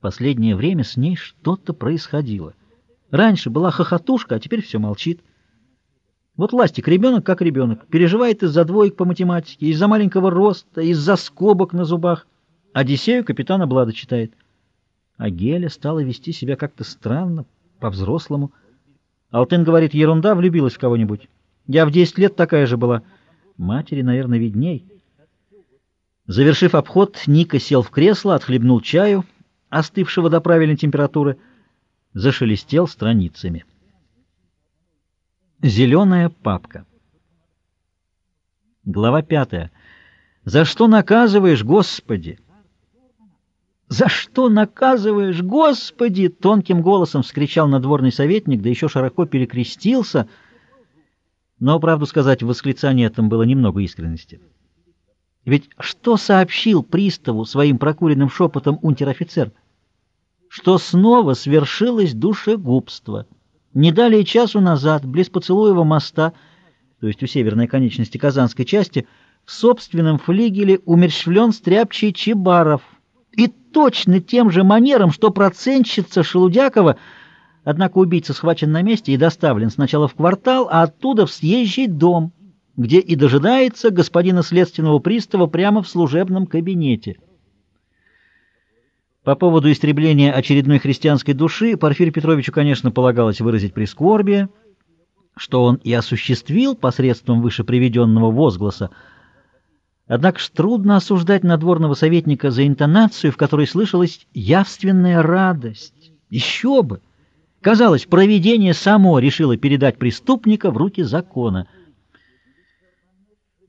Последнее время с ней что-то происходило. Раньше была хохотушка, а теперь все молчит. Вот Ластик, ребенок как ребенок, переживает из-за двоек по математике, из-за маленького роста, из-за скобок на зубах. Одиссею капитана Блада читает. А Геля стала вести себя как-то странно, по-взрослому. Алтын говорит, ерунда, влюбилась в кого-нибудь. Я в 10 лет такая же была. Матери, наверное, видней. Завершив обход, Ника сел в кресло, отхлебнул чаю, остывшего до правильной температуры, зашелестел страницами. Зеленая папка. Глава пятая. «За что наказываешь, Господи?» «За что наказываешь, Господи?» — тонким голосом вскричал надворный советник, да еще широко перекрестился. Но, правду сказать, в восклицании этом было немного искренности. Ведь что сообщил приставу своим прокуренным шепотом унтер-офицер? Что снова свершилось душегубство — не далее часу назад, близ Поцелуева моста, то есть у северной конечности Казанской части, в собственном флигеле умерщвлен стряпчий Чебаров. И точно тем же манером, что процентщица Шелудякова, однако убийца схвачен на месте и доставлен сначала в квартал, а оттуда в съезжий дом, где и дожидается господина следственного пристава прямо в служебном кабинете. По поводу истребления очередной христианской души Порфирию Петровичу, конечно, полагалось выразить прискорбие, что он и осуществил посредством выше приведенного возгласа. Однако ж трудно осуждать надворного советника за интонацию, в которой слышалась явственная радость. Еще бы! Казалось, провидение само решило передать преступника в руки закона.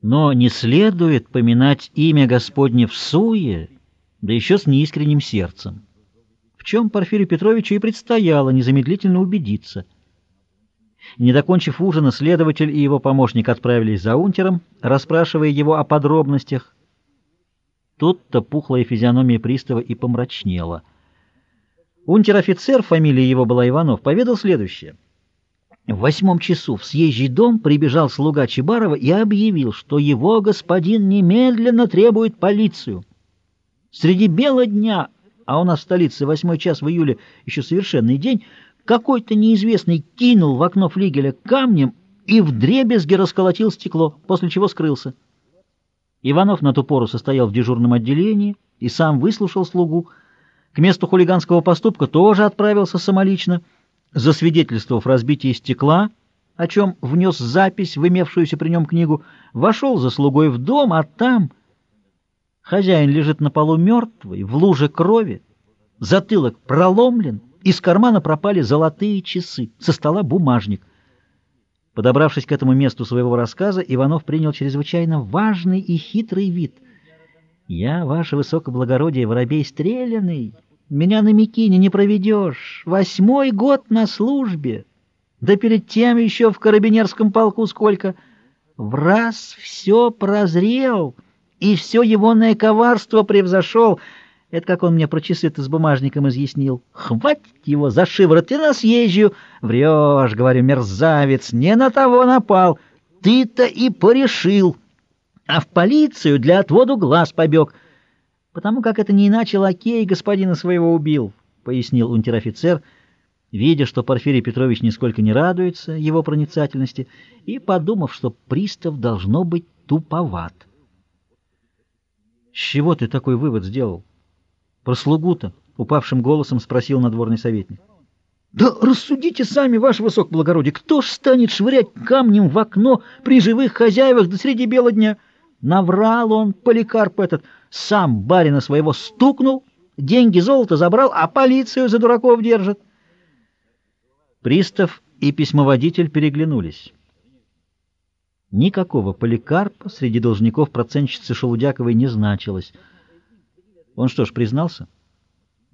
Но не следует поминать имя Господне в суе, да еще с неискренним сердцем, в чем Порфирию Петровичу и предстояло незамедлительно убедиться. Не докончив ужина, следователь и его помощник отправились за унтером, расспрашивая его о подробностях. Тут-то пухлая физиономия пристава и помрачнела. Унтер-офицер, фамилия его была Иванов, поведал следующее. В восьмом часу в съезжий дом прибежал слуга Чебарова и объявил, что его господин немедленно требует полицию. Среди бела дня, а у нас в столице восьмой час в июле еще совершенный день, какой-то неизвестный кинул в окно флигеля камнем и вдребезги расколотил стекло, после чего скрылся. Иванов на ту пору состоял в дежурном отделении и сам выслушал слугу. К месту хулиганского поступка тоже отправился самолично, засвидетельствовав разбитие стекла, о чем внес запись в имевшуюся при нем книгу, вошел за слугой в дом, а там... Хозяин лежит на полу мертвый, в луже крови, затылок проломлен, из кармана пропали золотые часы, со стола бумажник. Подобравшись к этому месту своего рассказа, Иванов принял чрезвычайно важный и хитрый вид. «Я, ваше высокоблагородие, воробей стреляный, меня на Микине не проведешь, восьмой год на службе, да перед тем еще в карабинерском полку сколько. В раз все прозрел» и все егоное коварство превзошел. Это как он мне про часы-то с бумажником изъяснил. Хватит его за шиворот и на съезжу. Врешь, говорю, мерзавец, не на того напал. Ты-то и порешил. А в полицию для отводу глаз побег. Потому как это не иначе лакей господина своего убил, — пояснил унтер-офицер, видя, что Порфирий Петрович нисколько не радуется его проницательности, и подумав, что пристав должно быть туповат. — С чего ты такой вывод сделал? — Про слугу-то, — упавшим голосом спросил надворный советник. — Да рассудите сами, ваше высокоблагородие, кто ж станет швырять камнем в окно при живых хозяевах до среди бела дня? Наврал он, поликарп этот, сам барина своего стукнул, деньги золото забрал, а полицию за дураков держит. Пристав и письмоводитель переглянулись. Никакого поликарпа среди должников процентщицы Шелудяковой не значилось. Он что ж, признался?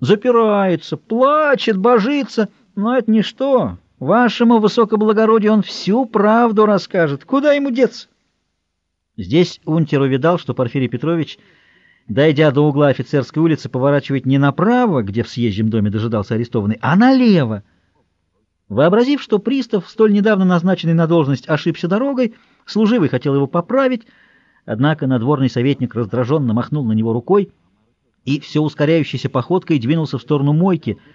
Запирается, плачет, божится, но это ничто. Вашему высокоблагородию он всю правду расскажет. Куда ему деться? Здесь Унтер увидал, что Порфирий Петрович, дойдя до угла офицерской улицы, поворачивает не направо, где в съезжем доме дожидался арестованный, а налево. Вообразив, что пристав, столь недавно назначенный на должность, ошибся дорогой, Служивый хотел его поправить, однако надворный советник раздраженно махнул на него рукой. и все ускоряющейся походкой двинулся в сторону мойки —